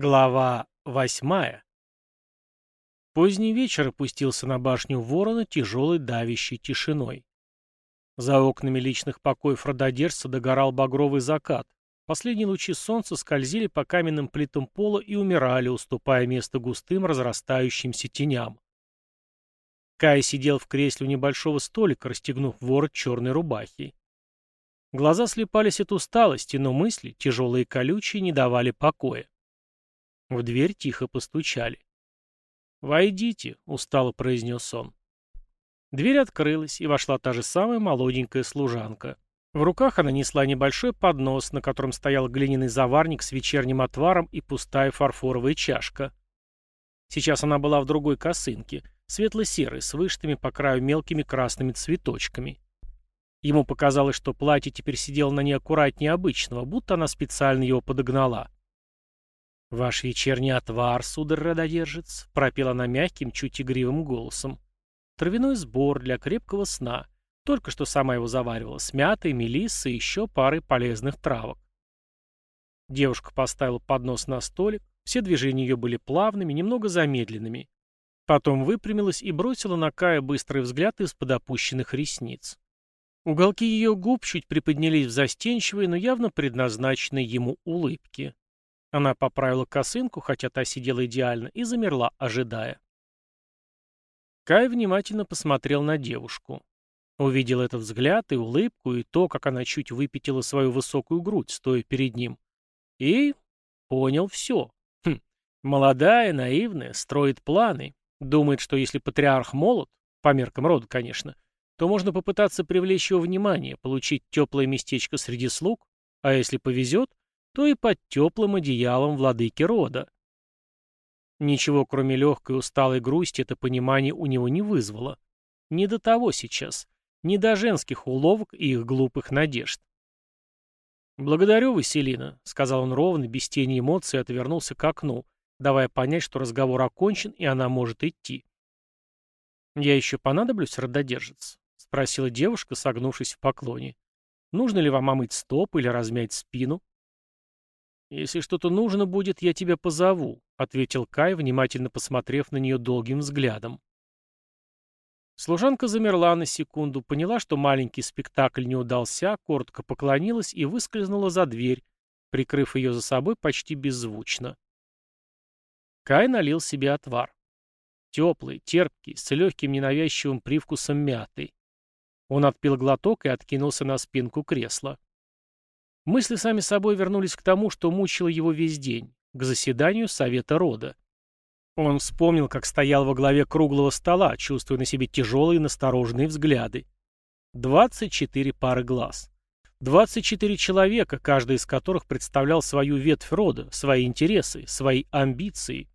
Глава восьмая Поздний вечер опустился на башню ворона тяжелой давящей тишиной. За окнами личных покоев рододержца догорал багровый закат. Последние лучи солнца скользили по каменным плитам пола и умирали, уступая место густым разрастающимся теням. Кай сидел в кресле у небольшого столика, расстегнув ворот черной рубахи. Глаза слепались от усталости, но мысли, тяжелые и колючие, не давали покоя. В дверь тихо постучали. «Войдите», — устало произнес он. Дверь открылась, и вошла та же самая молоденькая служанка. В руках она несла небольшой поднос, на котором стоял глиняный заварник с вечерним отваром и пустая фарфоровая чашка. Сейчас она была в другой косынке, светло-серой, с вышитыми по краю мелкими красными цветочками. Ему показалось, что платье теперь сидело на ней аккуратнее обычного, будто она специально его подогнала. «Ваш вечерний отвар, сударь рододержец», — пропела она мягким, чуть игривым голосом. «Травяной сбор для крепкого сна. Только что сама его заваривала, с мятой, мелиссой и еще парой полезных травок». Девушка поставила поднос на столик, все движения ее были плавными, немного замедленными. Потом выпрямилась и бросила на Кая быстрый взгляд из-под опущенных ресниц. Уголки ее губ чуть приподнялись в застенчивой, но явно предназначенной ему улыбке. Она поправила косынку, хотя та сидела идеально, и замерла, ожидая. Кай внимательно посмотрел на девушку. Увидел этот взгляд и улыбку, и то, как она чуть выпятила свою высокую грудь, стоя перед ним. И понял все. Хм, молодая, наивная, строит планы. Думает, что если патриарх молод, по меркам рода, конечно, то можно попытаться привлечь его внимание, получить теплое местечко среди слуг, а если повезет, то и под теплым одеялом владыки рода. Ничего, кроме легкой усталой грусти, это понимание у него не вызвало. Не до того сейчас. Не до женских уловок и их глупых надежд. «Благодарю, Василина», — сказал он ровно, без тени эмоций, отвернулся к окну, давая понять, что разговор окончен, и она может идти. «Я еще понадоблюсь, рододержец?» — спросила девушка, согнувшись в поклоне. «Нужно ли вам омыть стоп или размять спину?» «Если что-то нужно будет, я тебя позову», — ответил Кай, внимательно посмотрев на нее долгим взглядом. Служанка замерла на секунду, поняла, что маленький спектакль не удался, коротко поклонилась и выскользнула за дверь, прикрыв ее за собой почти беззвучно. Кай налил себе отвар. Теплый, терпкий, с легким ненавязчивым привкусом мяты. Он отпил глоток и откинулся на спинку кресла. Мысли сами собой вернулись к тому, что мучило его весь день, к заседанию Совета Рода. Он вспомнил, как стоял во главе круглого стола, чувствуя на себе тяжелые настороженные взгляды. 24 пары глаз. 24 человека, каждый из которых представлял свою ветвь рода, свои интересы, свои амбиции.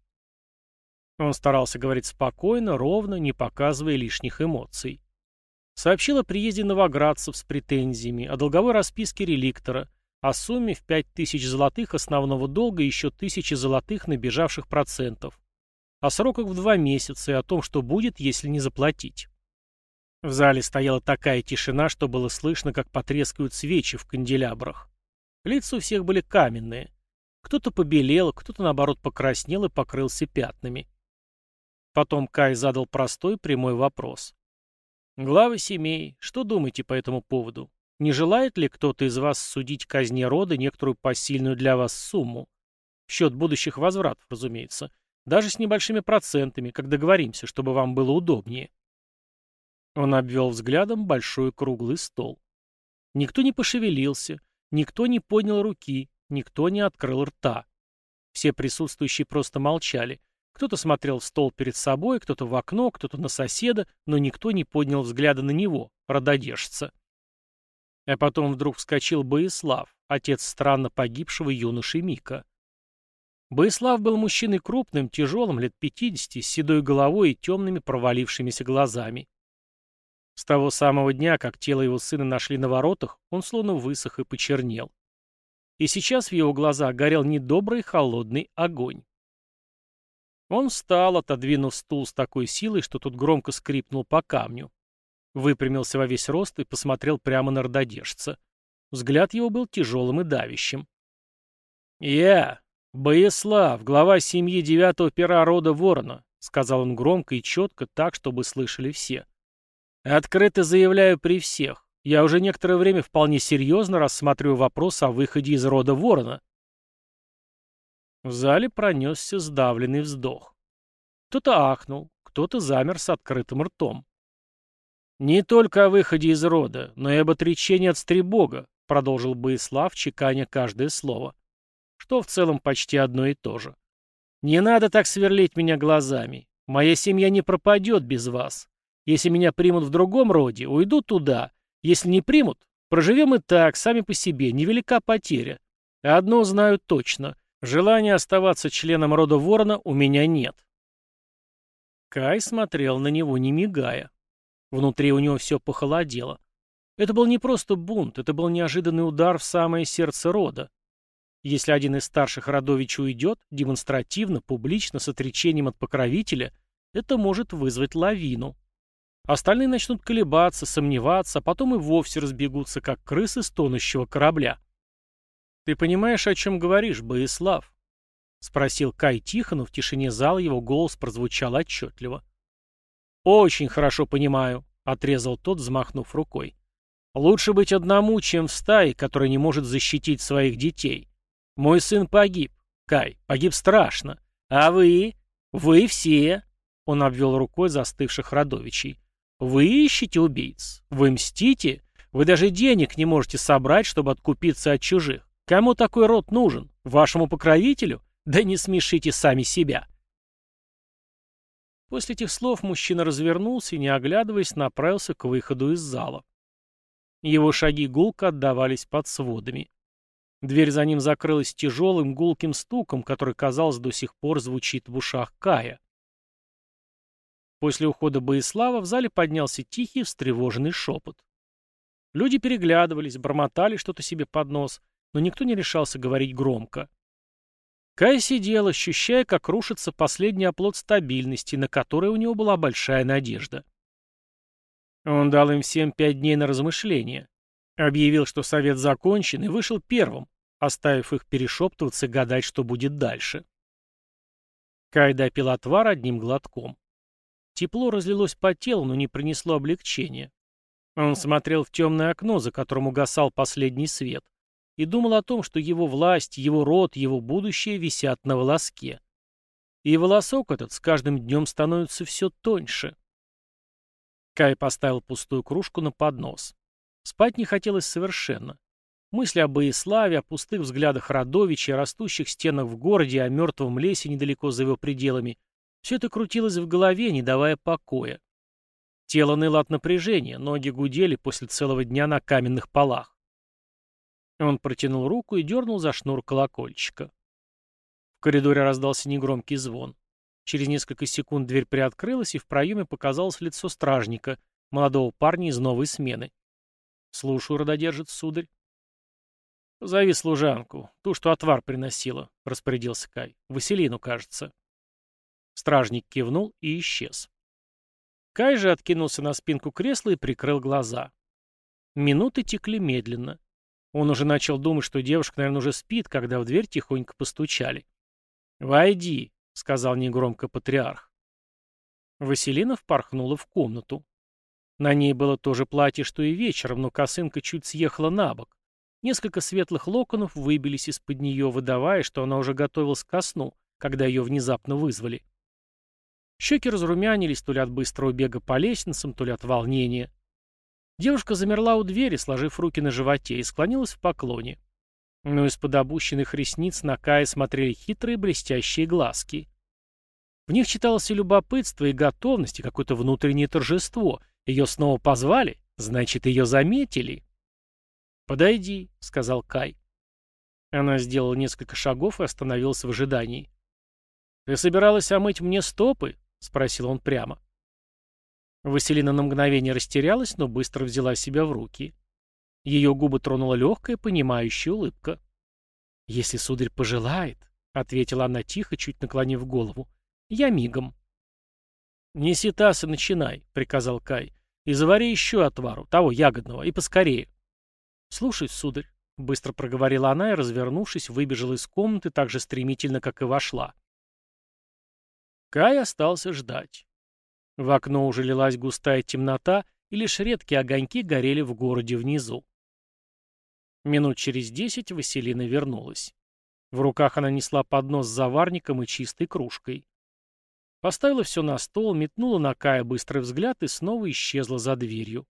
Он старался говорить спокойно, ровно, не показывая лишних эмоций. Сообщил о приезде новоградцев с претензиями, о долговой расписке реликтора, о сумме в 5000 золотых основного долга и еще тысячи золотых набежавших процентов, о сроках в два месяца и о том, что будет, если не заплатить. В зале стояла такая тишина, что было слышно, как потрескивают свечи в канделябрах. Лица у всех были каменные. Кто-то побелел, кто-то, наоборот, покраснел и покрылся пятнами. Потом Кай задал простой прямой вопрос. «Главы семей, что думаете по этому поводу? Не желает ли кто-то из вас судить казне рода некоторую посильную для вас сумму? В счет будущих возвратов, разумеется. Даже с небольшими процентами, как договоримся, чтобы вам было удобнее. Он обвел взглядом большой круглый стол. Никто не пошевелился, никто не поднял руки, никто не открыл рта. Все присутствующие просто молчали. Кто-то смотрел в стол перед собой, кто-то в окно, кто-то на соседа, но никто не поднял взгляда на него, рододержца. А потом вдруг вскочил Боислав, отец странно погибшего юноши Мика. Боислав был мужчиной крупным, тяжелым, лет пятидесяти, с седой головой и темными провалившимися глазами. С того самого дня, как тело его сына нашли на воротах, он словно высох и почернел. И сейчас в его глазах горел недобрый холодный огонь. Он встал, отодвинув стул с такой силой, что тут громко скрипнул по камню. Выпрямился во весь рост и посмотрел прямо на рододежца. Взгляд его был тяжелым и давящим. «Я, «Боеслав, глава семьи девятого пера рода Ворона», — сказал он громко и четко, так, чтобы слышали все. «Открыто заявляю при всех. Я уже некоторое время вполне серьезно рассматриваю вопрос о выходе из рода Ворона». В зале пронесся сдавленный вздох. Кто-то ахнул, кто-то замер с открытым ртом. «Не только о выходе из рода, но и об отречении от Стребога», — продолжил Боислав, чеканя каждое слово что в целом почти одно и то же. «Не надо так сверлить меня глазами. Моя семья не пропадет без вас. Если меня примут в другом роде, уйду туда. Если не примут, проживем и так, сами по себе, невелика потеря. Одно знаю точно. Желания оставаться членом рода ворона у меня нет». Кай смотрел на него, не мигая. Внутри у него все похолодело. Это был не просто бунт, это был неожиданный удар в самое сердце рода. Если один из старших родович уйдет, демонстративно, публично, с отречением от покровителя, это может вызвать лавину. Остальные начнут колебаться, сомневаться, а потом и вовсе разбегутся, как крысы с тонущего корабля. «Ты понимаешь, о чем говоришь, Боислав?» — спросил Кай Тихону, в тишине зала его голос прозвучал отчетливо. «Очень хорошо понимаю», — отрезал тот, взмахнув рукой. «Лучше быть одному, чем в стае, которая не может защитить своих детей. Мой сын погиб. Кай, погиб страшно. А вы? Вы все?» Он обвел рукой застывших родовичей. «Вы ищете убийц? Вы мстите? Вы даже денег не можете собрать, чтобы откупиться от чужих. Кому такой род нужен? Вашему покровителю? Да не смешите сами себя!» После этих слов мужчина развернулся и, не оглядываясь, направился к выходу из зала. Его шаги гулко отдавались под сводами. Дверь за ним закрылась тяжелым гулким стуком, который, казалось, до сих пор звучит в ушах Кая. После ухода Боислава в зале поднялся тихий, встревоженный шепот. Люди переглядывались, бормотали что-то себе под нос, но никто не решался говорить громко. Кай сидел, ощущая, как рушится последний оплот стабильности, на который у него была большая надежда. Он дал им всем пять дней на размышление. Объявил, что совет закончен, и вышел первым, оставив их перешептываться и гадать, что будет дальше. Кай допил отвар одним глотком. Тепло разлилось по телу, но не принесло облегчения. Он смотрел в темное окно, за которым угасал последний свет, и думал о том, что его власть, его род, его будущее висят на волоске. И волосок этот с каждым днем становится все тоньше. Кай поставил пустую кружку на поднос. Спать не хотелось совершенно. Мысли о Боиславе, о пустых взглядах Радовича, о растущих стенах в городе, о мертвом лесе недалеко за его пределами — все это крутилось в голове, не давая покоя. Тело ныло от напряжения, ноги гудели после целого дня на каменных полах. Он протянул руку и дернул за шнур колокольчика. В коридоре раздался негромкий звон. Через несколько секунд дверь приоткрылась, и в проеме показалось лицо стражника, молодого парня из новой смены. «Слушаю, рододержец, сударь». «Зови служанку, ту, что отвар приносила», — распорядился Кай. «Василину, кажется». Стражник кивнул и исчез. Кай же откинулся на спинку кресла и прикрыл глаза. Минуты текли медленно. Он уже начал думать, что девушка, наверное, уже спит, когда в дверь тихонько постучали. «Войди», — сказал негромко патриарх. Василина впорхнула в комнату. На ней было то же платье, что и вечером, но косынка чуть съехала на бок. Несколько светлых локонов выбились из-под нее, выдавая, что она уже готовилась ко сну, когда ее внезапно вызвали. Щеки разрумянились то ли от быстрого бега по лестницам, то ли от волнения. Девушка замерла у двери, сложив руки на животе, и склонилась в поклоне. Но из-под опущенных ресниц на Кая смотрели хитрые блестящие глазки. В них читалось и любопытство, и готовность, и какое-то внутреннее торжество. Ее снова позвали, значит, ее заметили. «Подойди», — сказал Кай. Она сделала несколько шагов и остановилась в ожидании. «Ты собиралась омыть мне стопы?» — спросил он прямо. Василина на мгновение растерялась, но быстро взяла себя в руки. Ее губы тронула легкая, понимающая улыбка. «Если сударь пожелает», — ответила она тихо, чуть наклонив голову, — «я мигом». «Неси таз и начинай», — приказал Кай, — «и завари еще отвару, того ягодного, и поскорее». «Слушай, сударь», — быстро проговорила она и, развернувшись, выбежала из комнаты так же стремительно, как и вошла. Кай остался ждать. В окно уже лилась густая темнота, и лишь редкие огоньки горели в городе внизу. Минут через десять Василина вернулась. В руках она несла поднос с заварником и чистой кружкой. Поставила все на стол, метнула на Кая быстрый взгляд и снова исчезла за дверью.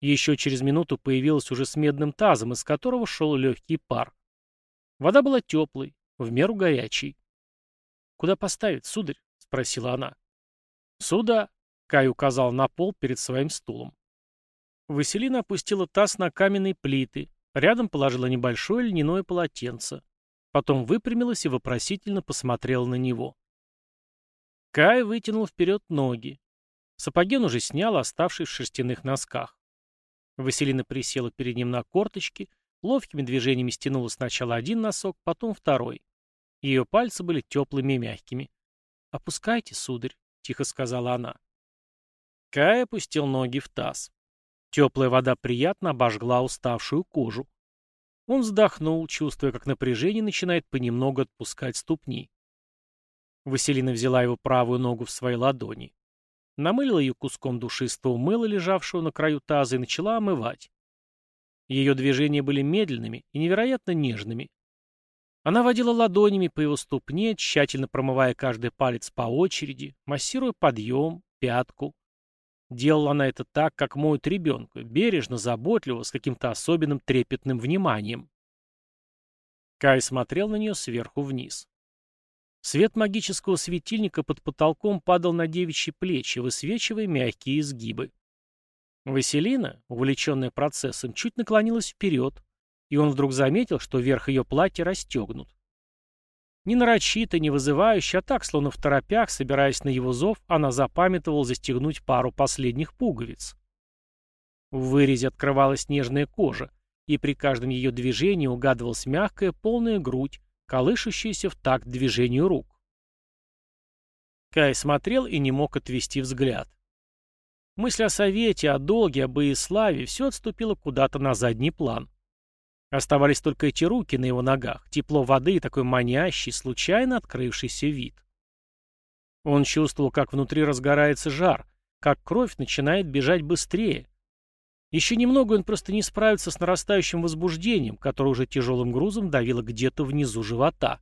Еще через минуту появилась уже с медным тазом, из которого шел легкий пар. Вода была теплой, в меру горячей. «Куда поставить, сударь?» — спросила она. «Сюда», — Кай указал на пол перед своим стулом. Василина опустила таз на каменные плиты, рядом положила небольшое льняное полотенце. Потом выпрямилась и вопросительно посмотрела на него. Кай вытянул вперед ноги. Сапоги он уже снял, оставшись в шерстяных носках. Василина присела перед ним на корточки, ловкими движениями стянула сначала один носок, потом второй. Ее пальцы были теплыми и мягкими. «Опускайте, сударь», — тихо сказала она. Кай опустил ноги в таз. Теплая вода приятно обожгла уставшую кожу. Он вздохнул, чувствуя, как напряжение начинает понемногу отпускать ступни. Василина взяла его правую ногу в свои ладони. Намылила ее куском душистого мыла, лежавшего на краю таза, и начала омывать. Ее движения были медленными и невероятно нежными. Она водила ладонями по его ступне, тщательно промывая каждый палец по очереди, массируя подъем, пятку. Делала она это так, как моют ребенка, бережно, заботливо, с каким-то особенным трепетным вниманием. Кай смотрел на нее сверху вниз. Свет магического светильника под потолком падал на девичьи плечи, высвечивая мягкие изгибы. Василина, увлеченная процессом, чуть наклонилась вперед, и он вдруг заметил, что верх ее платья расстегнут. Не нарочито, не вызывающе, а так, словно в торопях, собираясь на его зов, она запамятовала застегнуть пару последних пуговиц. В вырезе открывалась нежная кожа, и при каждом ее движении угадывалась мягкая, полная грудь, колышущаяся в такт движению рук. Кай смотрел и не мог отвести взгляд. Мысль о совете, о долге, о боеславе все отступило куда-то на задний план. Оставались только эти руки на его ногах, тепло воды и такой манящий, случайно открывшийся вид. Он чувствовал, как внутри разгорается жар, как кровь начинает бежать быстрее. Еще немного он просто не справится с нарастающим возбуждением, которое уже тяжелым грузом давило где-то внизу живота.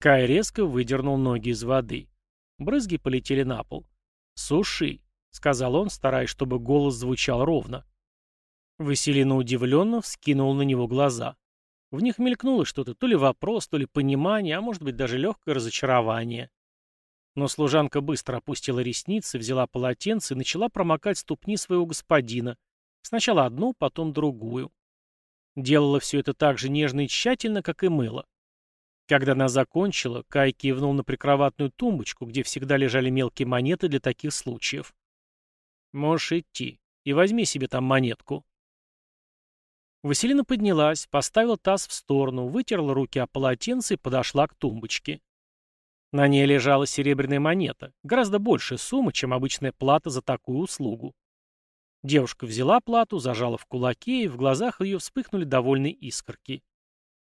Кай резко выдернул ноги из воды. Брызги полетели на пол. «Суши», — сказал он, стараясь, чтобы голос звучал ровно. Василина удивленно вскинула на него глаза. В них мелькнуло что-то, то ли вопрос, то ли понимание, а может быть даже легкое разочарование. Но служанка быстро опустила ресницы, взяла полотенце и начала промокать ступни своего господина. Сначала одну, потом другую. Делала все это так же нежно и тщательно, как и мыло. Когда она закончила, Кай кивнул на прикроватную тумбочку, где всегда лежали мелкие монеты для таких случаев. «Можешь идти. И возьми себе там монетку». Василина поднялась, поставила таз в сторону, вытерла руки о полотенце и подошла к тумбочке. На ней лежала серебряная монета, гораздо большая сумма, чем обычная плата за такую услугу. Девушка взяла плату, зажала в кулаке, и в глазах ее вспыхнули довольные искорки.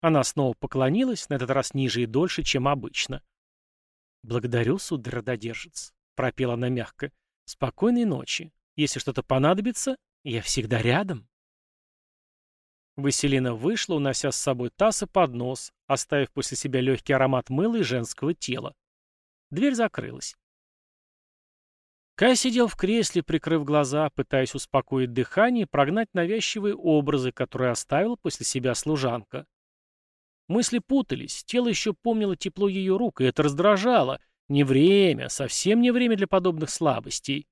Она снова поклонилась, на этот раз ниже и дольше, чем обычно. «Благодарю, сударь рододержец», — пропела она мягко. «Спокойной ночи. Если что-то понадобится, я всегда рядом». Василина вышла, унося с собой таз и поднос, оставив после себя легкий аромат мыла и женского тела. Дверь закрылась. Кай сидел в кресле, прикрыв глаза, пытаясь успокоить дыхание и прогнать навязчивые образы, которые оставила после себя служанка. Мысли путались, тело еще помнило тепло ее рук, и это раздражало. Не время, совсем не время для подобных слабостей.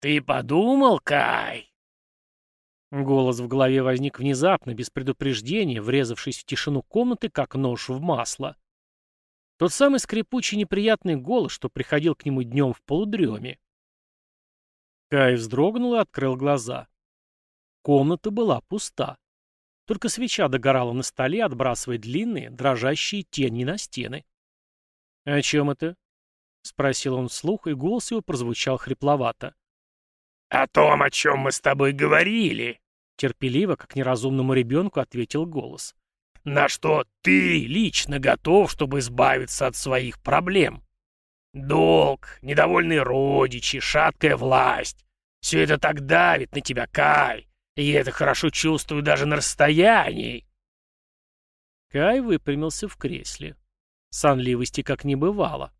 «Ты подумал, Кай?» Голос в голове возник внезапно, без предупреждения, врезавшись в тишину комнаты, как нож в масло. Тот самый скрипучий неприятный голос, что приходил к нему днем в полудреме. Кай вздрогнул и открыл глаза. Комната была пуста. Только свеча догорала на столе, отбрасывая длинные, дрожащие тени на стены. «О чем это?» — спросил он вслух, и голос его прозвучал хрипловато. «О том, о чем мы с тобой говорили», терпеливо, как неразумному ребенку, ответил голос. «На что ты лично готов, чтобы избавиться от своих проблем? Долг, недовольные родичи, шаткая власть. Все это так давит на тебя, Кай, и это хорошо чувствую даже на расстоянии». Кай выпрямился в кресле. Сонливости как не бывало.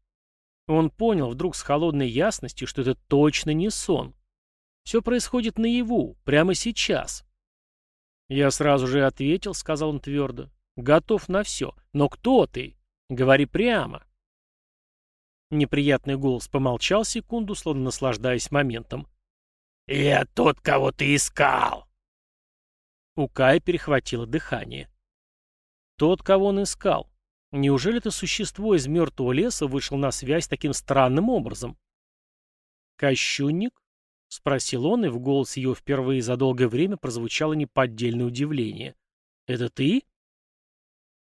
Он понял вдруг с холодной ясностью, что это точно не сон. Все происходит наяву, прямо сейчас. «Я сразу же ответил», — сказал он твердо. «Готов на все. Но кто ты? Говори прямо». Неприятный голос помолчал секунду, словно наслаждаясь моментом. «Я тот, кого ты искал!» У Кая перехватило дыхание. Тот, кого он искал. Неужели это существо из мертвого леса вышло на связь таким странным образом? «Кощунник?» — спросил он, и в голосе его впервые за долгое время прозвучало неподдельное удивление. «Это ты?»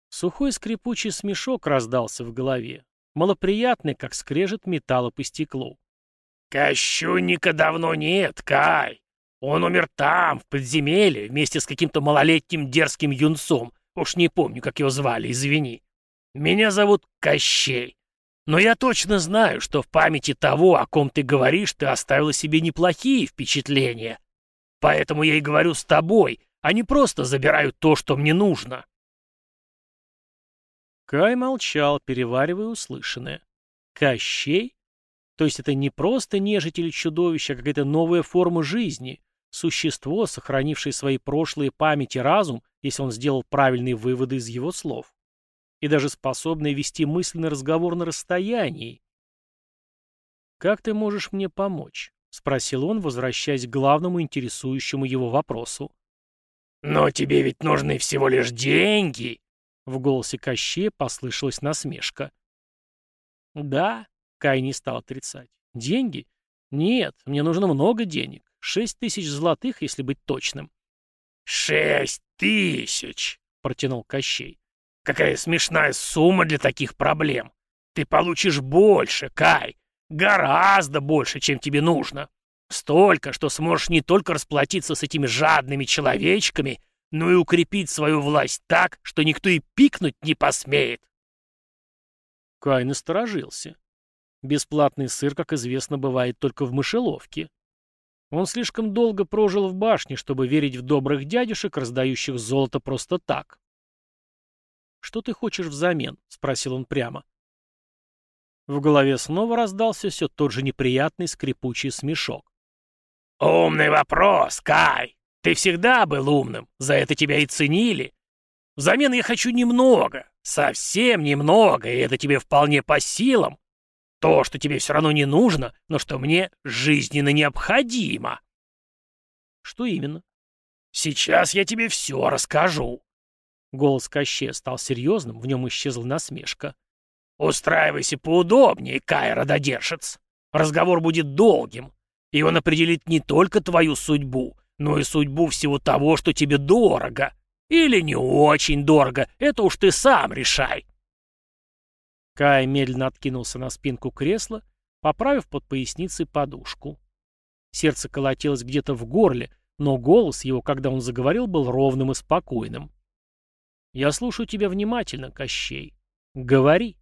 Сухой скрипучий смешок раздался в голове, малоприятный, как скрежет металла по стеклу. «Кощунника давно нет, Кай. Он умер там, в подземелье, вместе с каким-то малолетним дерзким юнцом. Уж не помню, как его звали, извини. Меня зовут Кощей. Но я точно знаю, что в памяти того, о ком ты говоришь, ты оставила себе неплохие впечатления. Поэтому я и говорю с тобой, а не просто забираю то, что мне нужно. Кай молчал, переваривая услышанное. Кощей? То есть это не просто нежить или чудовище, а какая-то новая форма жизни, существо, сохранившее свои прошлые памяти разум, если он сделал правильные выводы из его слов и даже способная вести мысленный разговор на расстоянии. «Как ты можешь мне помочь?» — спросил он, возвращаясь к главному интересующему его вопросу. «Но тебе ведь нужны всего лишь деньги!» В голосе Кощея послышалась насмешка. «Да», — Кай не стал отрицать. «Деньги? Нет, мне нужно много денег. Шесть тысяч золотых, если быть точным». «Шесть тысяч!» — протянул Кощей. Какая смешная сумма для таких проблем. Ты получишь больше, Кай. Гораздо больше, чем тебе нужно. Столько, что сможешь не только расплатиться с этими жадными человечками, но и укрепить свою власть так, что никто и пикнуть не посмеет. Кай насторожился. Бесплатный сыр, как известно, бывает только в мышеловке. Он слишком долго прожил в башне, чтобы верить в добрых дядюшек, раздающих золото просто так. «Что ты хочешь взамен?» — спросил он прямо. В голове снова раздался все тот же неприятный скрипучий смешок. «Умный вопрос, Кай! Ты всегда был умным, за это тебя и ценили. Взамен я хочу немного, совсем немного, и это тебе вполне по силам. То, что тебе все равно не нужно, но что мне жизненно необходимо». «Что именно?» «Сейчас я тебе все расскажу. Голос Кощея стал серьезным, в нем исчезла насмешка. «Устраивайся поудобнее, Кай, рододержец. Разговор будет долгим, и он определит не только твою судьбу, но и судьбу всего того, что тебе дорого. Или не очень дорого, это уж ты сам решай». Кай медленно откинулся на спинку кресла, поправив под поясницей подушку. Сердце колотилось где-то в горле, но голос его, когда он заговорил, был ровным и спокойным. «Я слушаю тебя внимательно, Кощей. Говори».